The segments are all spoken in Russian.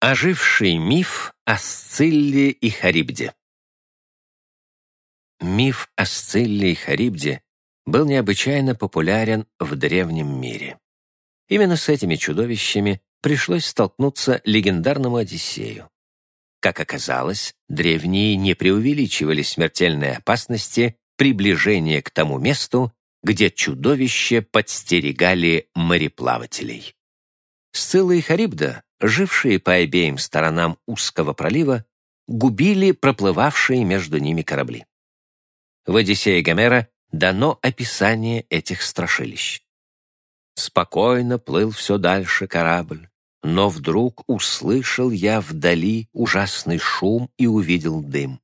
Оживший миф о Сцилле и Харибде Миф о Сцилле и Харибде был необычайно популярен в древнем мире. Именно с этими чудовищами пришлось столкнуться легендарному Одиссею. Как оказалось, древние не преувеличивали смертельной опасности приближения к тому месту, где чудовища подстерегали мореплавателей. Сцилла и Харибда жившие по обеим сторонам узкого пролива, губили проплывавшие между ними корабли. В «Одиссее Гомера» дано описание этих страшилищ. Спокойно плыл все дальше корабль, но вдруг услышал я вдали ужасный шум и увидел дым.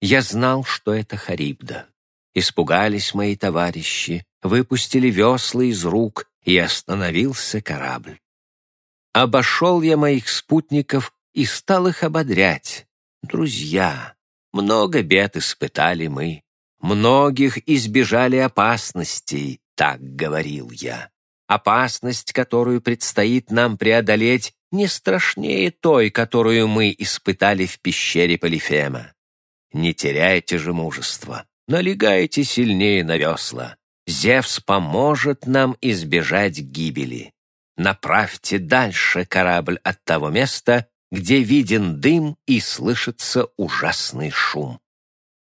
Я знал, что это Харибда. Испугались мои товарищи, выпустили весла из рук, и остановился корабль. Обошел я моих спутников и стал их ободрять. Друзья, много бед испытали мы, многих избежали опасностей, так говорил я. Опасность, которую предстоит нам преодолеть, не страшнее той, которую мы испытали в пещере Полифема. Не теряйте же мужества, налегайте сильнее на весла. Зевс поможет нам избежать гибели направьте дальше корабль от того места, где виден дым и слышится ужасный шум.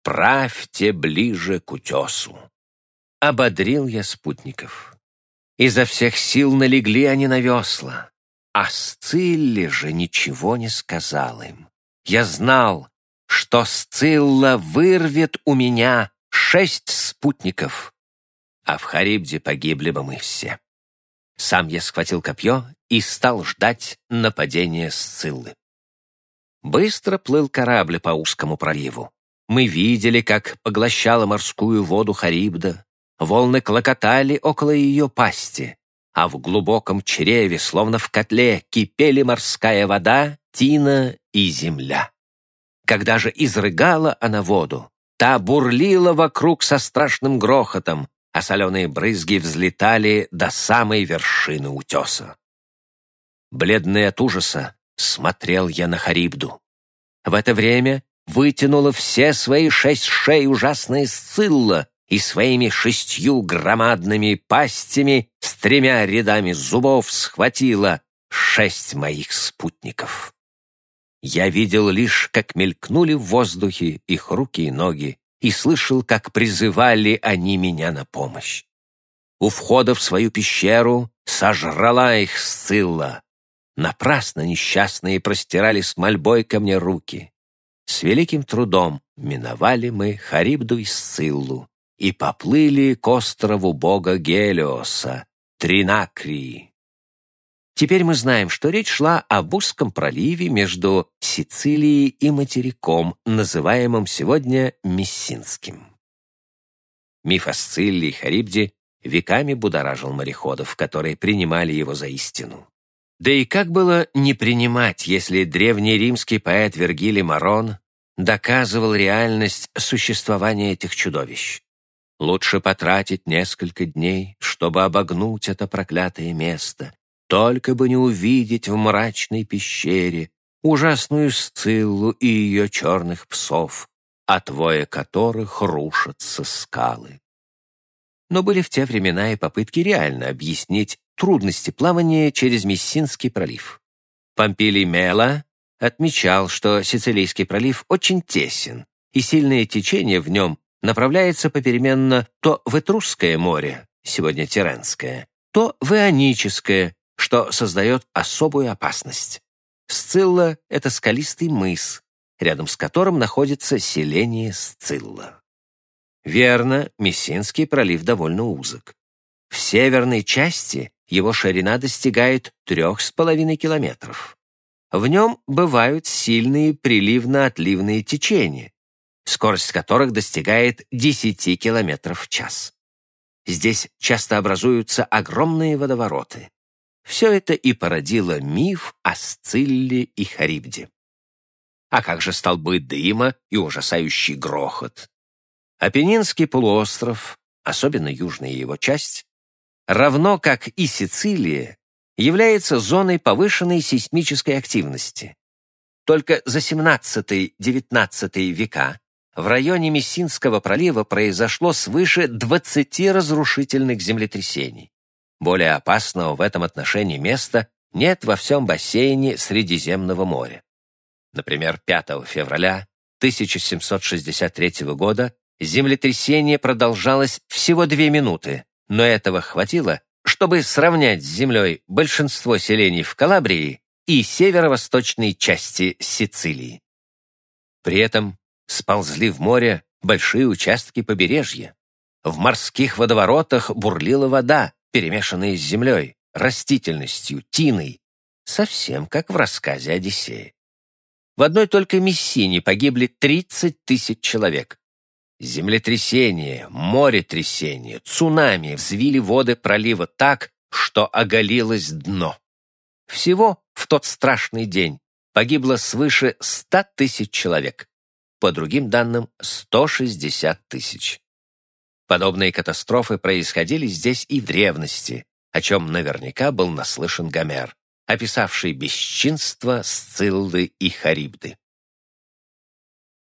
Правьте ближе к утесу. Ободрил я спутников. Изо всех сил налегли они на весла. А Сцилле же ничего не сказал им. Я знал, что Сцилла вырвет у меня шесть спутников, а в Харибде погибли бы мы все. Сам я схватил копье и стал ждать нападения Сциллы. Быстро плыл корабль по узкому проливу. Мы видели, как поглощала морскую воду Харибда. Волны клокотали около ее пасти, а в глубоком чреве, словно в котле, кипели морская вода, тина и земля. Когда же изрыгала она воду, та бурлила вокруг со страшным грохотом, а соленые брызги взлетали до самой вершины утеса. Бледный от ужаса смотрел я на Харибду. В это время вытянула все свои шесть шеи ужасная Сцилла и своими шестью громадными пастями с тремя рядами зубов схватила шесть моих спутников. Я видел лишь, как мелькнули в воздухе их руки и ноги, и слышал, как призывали они меня на помощь. У входа в свою пещеру сожрала их Сцилла. Напрасно несчастные простирали с мольбой ко мне руки. С великим трудом миновали мы Харибду и Сциллу и поплыли к острову бога Гелиоса, Тринакрии. Теперь мы знаем, что речь шла об узком проливе между Сицилией и материком, называемым сегодня Мессинским. Миф о Сцилле и Харибде веками будоражил мореходов, которые принимали его за истину. Да и как было не принимать, если древний римский поэт Вергилий Марон доказывал реальность существования этих чудовищ? Лучше потратить несколько дней, чтобы обогнуть это проклятое место, только бы не увидеть в мрачной пещере ужасную Сциллу и ее черных псов, от воя которых рушатся скалы. Но были в те времена и попытки реально объяснить трудности плавания через Мессинский пролив. Помпилий Мела отмечал, что Сицилийский пролив очень тесен, и сильное течение в нем направляется попеременно то в Этрусское море, сегодня Тиренское, то в Ионическое, что создает особую опасность. Сцилла — это скалистый мыс, рядом с которым находится селение Сцилла. Верно, Мессинский пролив довольно узок. В северной части его ширина достигает трех с половиной километров. В нем бывают сильные приливно-отливные течения, скорость которых достигает 10 километров в час. Здесь часто образуются огромные водовороты. Все это и породило миф о Сцилле и Харибде. А как же столбы дыма и ужасающий грохот? Апеннинский полуостров, особенно южная его часть, равно как и Сицилия, является зоной повышенной сейсмической активности. Только за 17-19 века в районе Мессинского пролива произошло свыше 20 разрушительных землетрясений. Более опасного в этом отношении места нет во всем бассейне Средиземного моря. Например, 5 февраля 1763 года землетрясение продолжалось всего две минуты, но этого хватило, чтобы сравнять с землей большинство селений в Калабрии и северо-восточной части Сицилии. При этом сползли в море большие участки побережья. В морских водоворотах бурлила вода, перемешанная с землей, растительностью, тиной, совсем как в рассказе Одиссея. В одной только Мессине погибли 30 тысяч человек. Землетрясение, моретрясение, цунами взвили воды пролива так, что оголилось дно. Всего в тот страшный день погибло свыше 100 тысяч человек. По другим данным, 160 тысяч. Подобные катастрофы происходили здесь и в древности, о чем наверняка был наслышан Гомер, описавший бесчинство Сциллы и Харибды.